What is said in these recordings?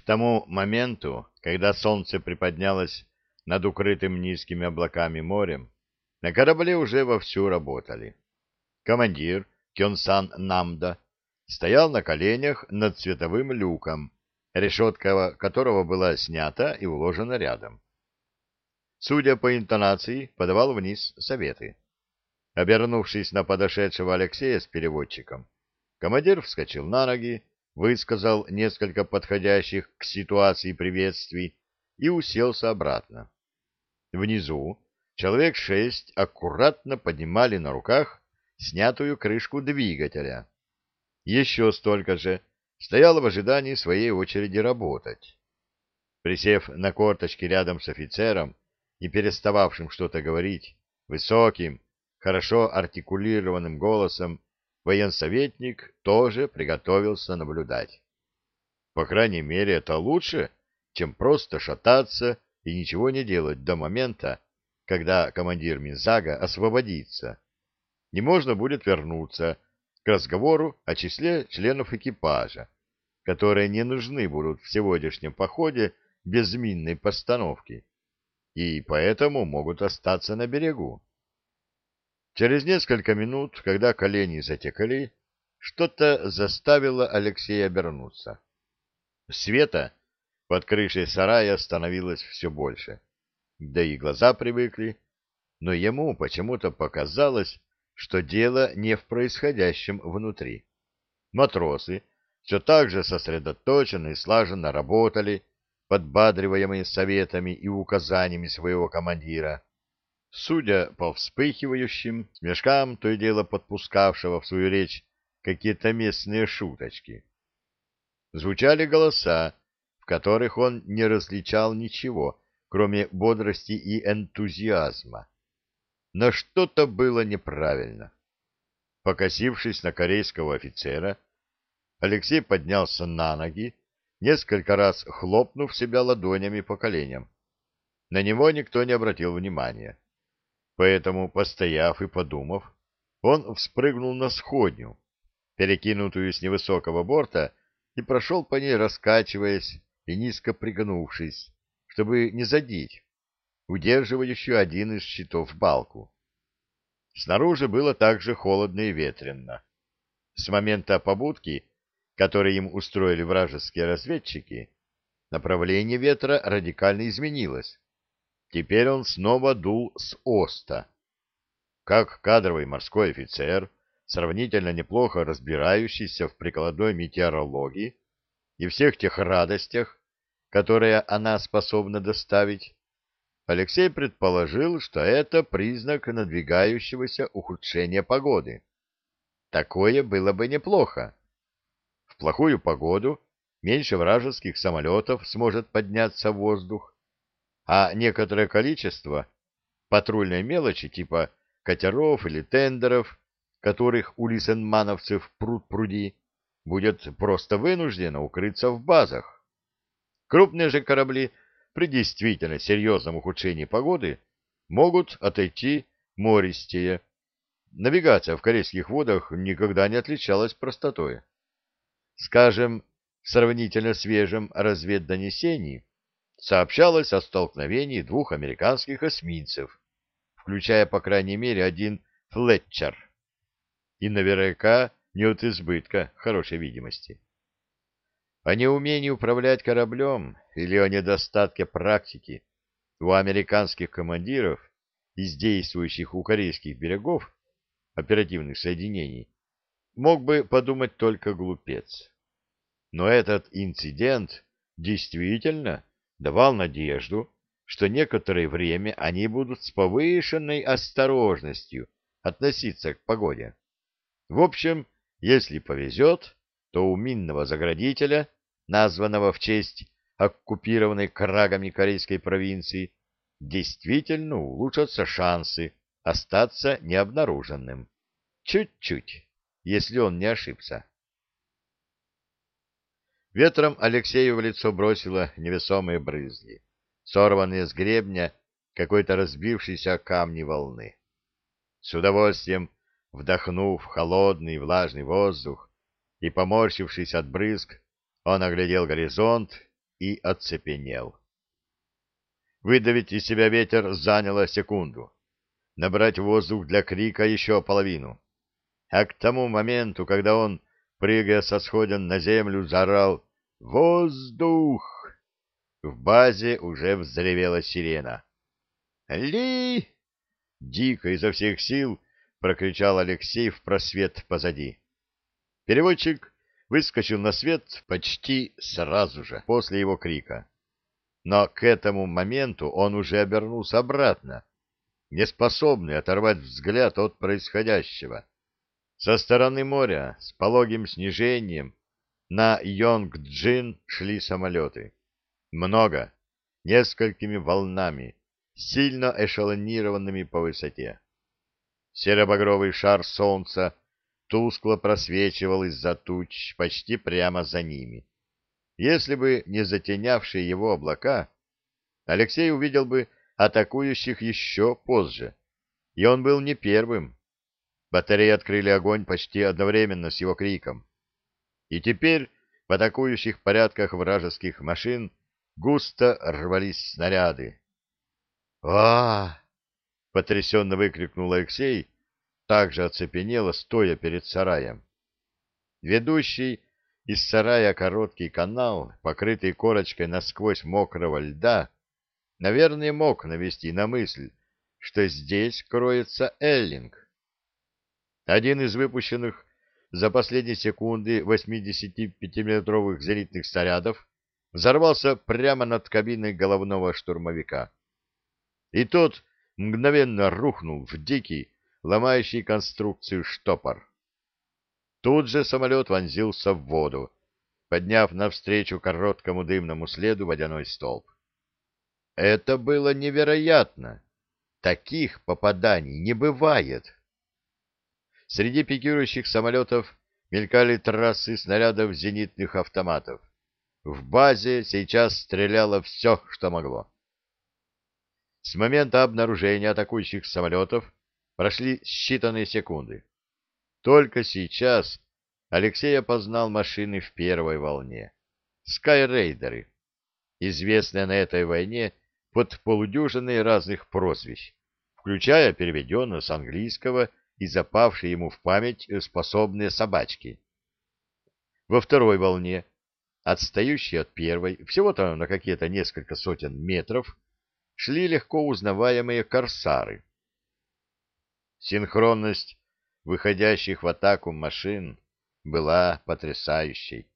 К тому моменту, когда солнце приподнялось над укрытым низкими облаками морем, на корабле уже вовсю работали. Командир Кёнсан Намда стоял на коленях над световым люком, решетка которого была снята и уложена рядом. Судя по интонации, подавал вниз советы. Обернувшись на подошедшего Алексея с переводчиком, командир вскочил на ноги, высказал несколько подходящих к ситуации приветствий и уселся обратно. Внизу человек шесть аккуратно поднимали на руках снятую крышку двигателя. Еще столько же стояло в ожидании своей очереди работать. Присев на корточки рядом с офицером и перестававшим что-то говорить, высоким, хорошо артикулированным голосом, военсоветник тоже приготовился наблюдать. По крайней мере, это лучше, чем просто шататься и ничего не делать до момента, когда командир Минзага освободится. Не можно будет вернуться к разговору о числе членов экипажа, которые не нужны будут в сегодняшнем походе без минной постановки, и поэтому могут остаться на берегу. Через несколько минут, когда колени затекли, что-то заставило Алексея обернуться. Света под крышей сарая становилось все больше. Да и глаза привыкли, но ему почему-то показалось, что дело не в происходящем внутри. Матросы все так же сосредоточенно и слаженно работали, подбадриваемые советами и указаниями своего командира. Судя по вспыхивающим смешкам, то и дело подпускавшего в свою речь какие-то местные шуточки. Звучали голоса, в которых он не различал ничего, кроме бодрости и энтузиазма. Но что-то было неправильно. Покосившись на корейского офицера, Алексей поднялся на ноги, несколько раз хлопнув себя ладонями по коленям. На него никто не обратил внимания. Поэтому, постояв и подумав, он вспрыгнул на сходню, перекинутую с невысокого борта, и прошел по ней, раскачиваясь и низко пригнувшись, чтобы не задеть удерживающую один из щитов балку. Снаружи было также холодно и ветрено. С момента побудки, который им устроили вражеские разведчики, направление ветра радикально изменилось. Теперь он снова дул с оста. Как кадровый морской офицер, сравнительно неплохо разбирающийся в прикладной метеорологии и всех тех радостях, которые она способна доставить, Алексей предположил, что это признак надвигающегося ухудшения погоды. Такое было бы неплохо. В плохую погоду меньше вражеских самолетов сможет подняться в воздух, а некоторое количество патрульной мелочи типа катеров или тендеров, которых у лисенмановцев пруд пруди, будет просто вынуждено укрыться в базах. Крупные же корабли при действительно серьезном ухудшении погоды могут отойти мористее. Навигация в корейских водах никогда не отличалась простотой. Скажем, в сравнительно свежем разведдонесении сообщалось о столкновении двух американских эсминцев, включая, по крайней мере, один «Флетчер». И наверняка не от избытка хорошей видимости. О неумении управлять кораблем или о недостатке практики у американских командиров из действующих у корейских берегов оперативных соединений мог бы подумать только глупец. Но этот инцидент действительно давал надежду, что некоторое время они будут с повышенной осторожностью относиться к погоде. В общем, если повезет, то у минного заградителя, названного в честь оккупированной крагами корейской провинции, действительно улучшатся шансы остаться необнаруженным. Чуть-чуть, если он не ошибся. Ветром Алексею в лицо бросило невесомые брызги, сорванные с гребня какой-то разбившейся камни волны. С удовольствием вдохнув холодный влажный воздух и поморщившись от брызг, он оглядел горизонт и оцепенел. Выдавить из себя ветер заняло секунду. Набрать воздух для крика еще половину. А к тому моменту, когда он, прыгая со сходен на землю, заорал «Воздух!», в базе уже взревела сирена. «Ли!» — дико изо всех сил прокричал Алексей в просвет позади. Переводчик выскочил на свет почти сразу же после его крика. Но к этому моменту он уже обернулся обратно, неспособный оторвать взгляд от происходящего. Со стороны моря с пологим снижением на Йонг-Джин шли самолеты. Много, несколькими волнами, сильно эшелонированными по высоте. Серо-багровый шар солнца тускло просвечивал из-за туч почти прямо за ними. Если бы не затенявшие его облака, Алексей увидел бы атакующих еще позже, и он был не первым. Батареи открыли огонь почти одновременно с его криком. И теперь в атакующих порядках вражеских машин густо рвались снаряды. а, потрясенно выкрикнул Алексей, также оцепенело, стоя перед сараем. Ведущий из сарая короткий канал, покрытый корочкой насквозь мокрого льда, наверное, мог навести на мысль, что здесь кроется Эллинг. Один из выпущенных за последние секунды 85-миллиметровых зенитных снарядов взорвался прямо над кабиной головного штурмовика. И тот мгновенно рухнул в дикий, ломающий конструкцию штопор. Тут же самолет вонзился в воду, подняв навстречу короткому дымному следу водяной столб. Это было невероятно. Таких попаданий не бывает. Среди пикирующих самолетов мелькали трассы снарядов зенитных автоматов. В базе сейчас стреляло все, что могло. С момента обнаружения атакующих самолетов прошли считанные секунды. Только сейчас Алексей опознал машины в первой волне. Скайрейдеры, известные на этой войне под полудюжиной разных прозвищ, включая переведенные с английского и запавшие ему в память способные собачки. Во второй волне, отстающие от первой, всего-то на какие-то несколько сотен метров, шли легко узнаваемые корсары. Синхронность выходящих в атаку машин была потрясающей.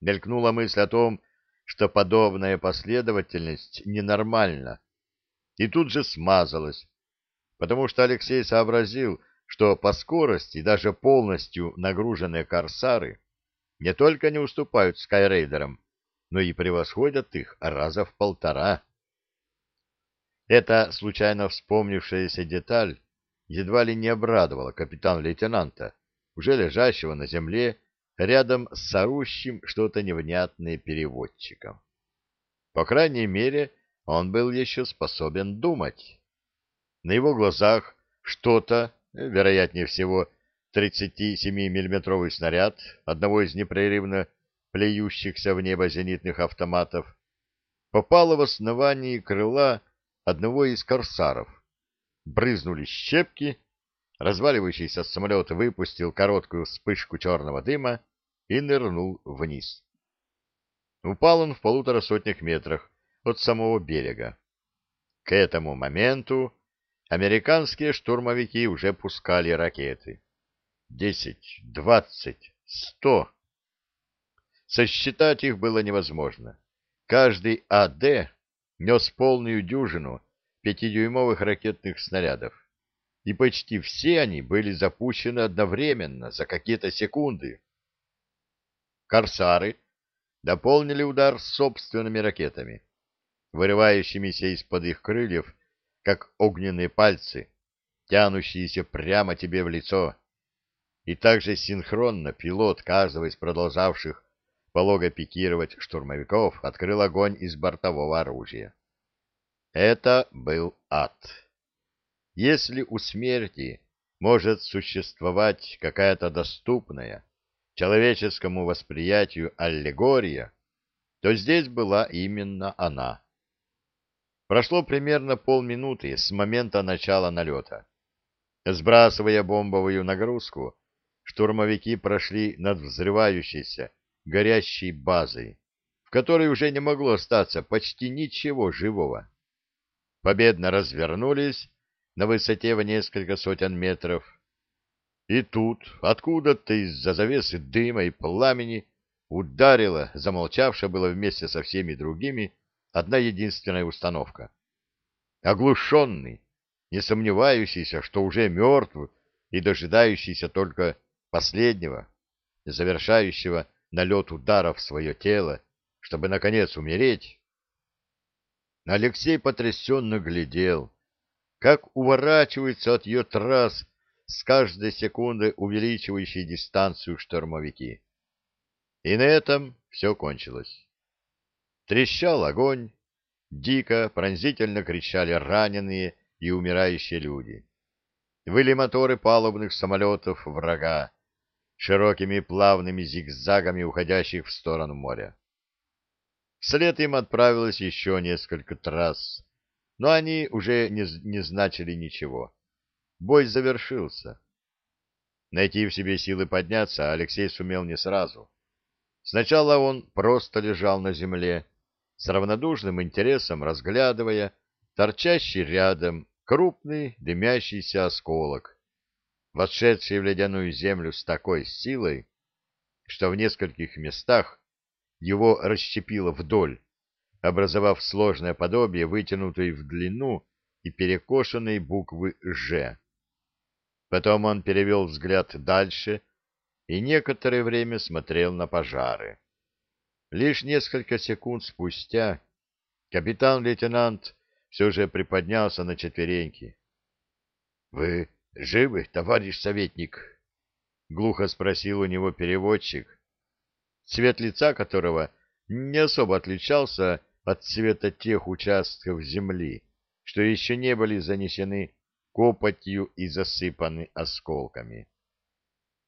Мелькнула мысль о том, что подобная последовательность ненормальна, и тут же смазалась, потому что Алексей сообразил, что по скорости даже полностью нагруженные корсары не только не уступают скайрейдерам, но и превосходят их раза в полтора. Эта случайно вспомнившаяся деталь едва ли не обрадовала капитан-лейтенанта, уже лежащего на земле рядом с орущим что-то невнятное переводчиком. По крайней мере, он был еще способен думать. На его глазах что-то, вероятнее всего, 37-миллиметровый снаряд одного из непрерывно плюющихся в небо зенитных автоматов, попало в основание крыла одного из корсаров, брызнули щепки, разваливающийся самолет выпустил короткую вспышку черного дыма и нырнул вниз. Упал он в полутора сотнях метрах от самого берега. К этому моменту американские штурмовики уже пускали ракеты. Десять, двадцать, сто. Сосчитать их было невозможно. Каждый АД нес полную дюжину пятидюймовых ракетных снарядов, и почти все они были запущены одновременно за какие-то секунды. Корсары дополнили удар собственными ракетами, вырывающимися из-под их крыльев, как огненные пальцы, тянущиеся прямо тебе в лицо. И также синхронно пилот каждого из продолжавших полого пикировать штурмовиков открыл огонь из бортового оружия. Это был ад. Если у смерти может существовать какая-то доступная человеческому восприятию аллегория, то здесь была именно она. Прошло примерно полминуты с момента начала налета. Сбрасывая бомбовую нагрузку, штурмовики прошли над взрывающейся, горящей базой, в которой уже не могло остаться почти ничего живого. Победно развернулись на высоте в несколько сотен метров. И тут, откуда-то из-за завесы дыма и пламени, ударила, замолчавшая было вместе со всеми другими, одна единственная установка. Оглушенный, не сомневающийся, что уже мертв и дожидающийся только последнего, завершающего налет удара в свое тело, чтобы, наконец, умереть. Алексей потрясенно глядел, как уворачиваются от ее трасс с каждой секунды увеличивающие дистанцию штурмовики. И на этом все кончилось. Трещал огонь, дико, пронзительно кричали раненые и умирающие люди. Выли моторы палубных самолетов врага, широкими плавными зигзагами уходящих в сторону моря. Вслед им отправилось еще несколько трасс, но они уже не, не значили ничего. Бой завершился. Найти в себе силы подняться Алексей сумел не сразу. Сначала он просто лежал на земле, с равнодушным интересом разглядывая торчащий рядом крупный дымящийся осколок, вошедший в ледяную землю с такой силой, что в нескольких местах его расщепило вдоль, образовав сложное подобие вытянутой в длину и перекошенной буквы «Ж». Потом он перевел взгляд дальше и некоторое время смотрел на пожары. Лишь несколько секунд спустя капитан-лейтенант все же приподнялся на четвереньки. — Вы живы, товарищ советник? — глухо спросил у него переводчик, цвет лица которого не особо отличался от цвета тех участков земли, что еще не были занесены копотью и засыпаны осколками.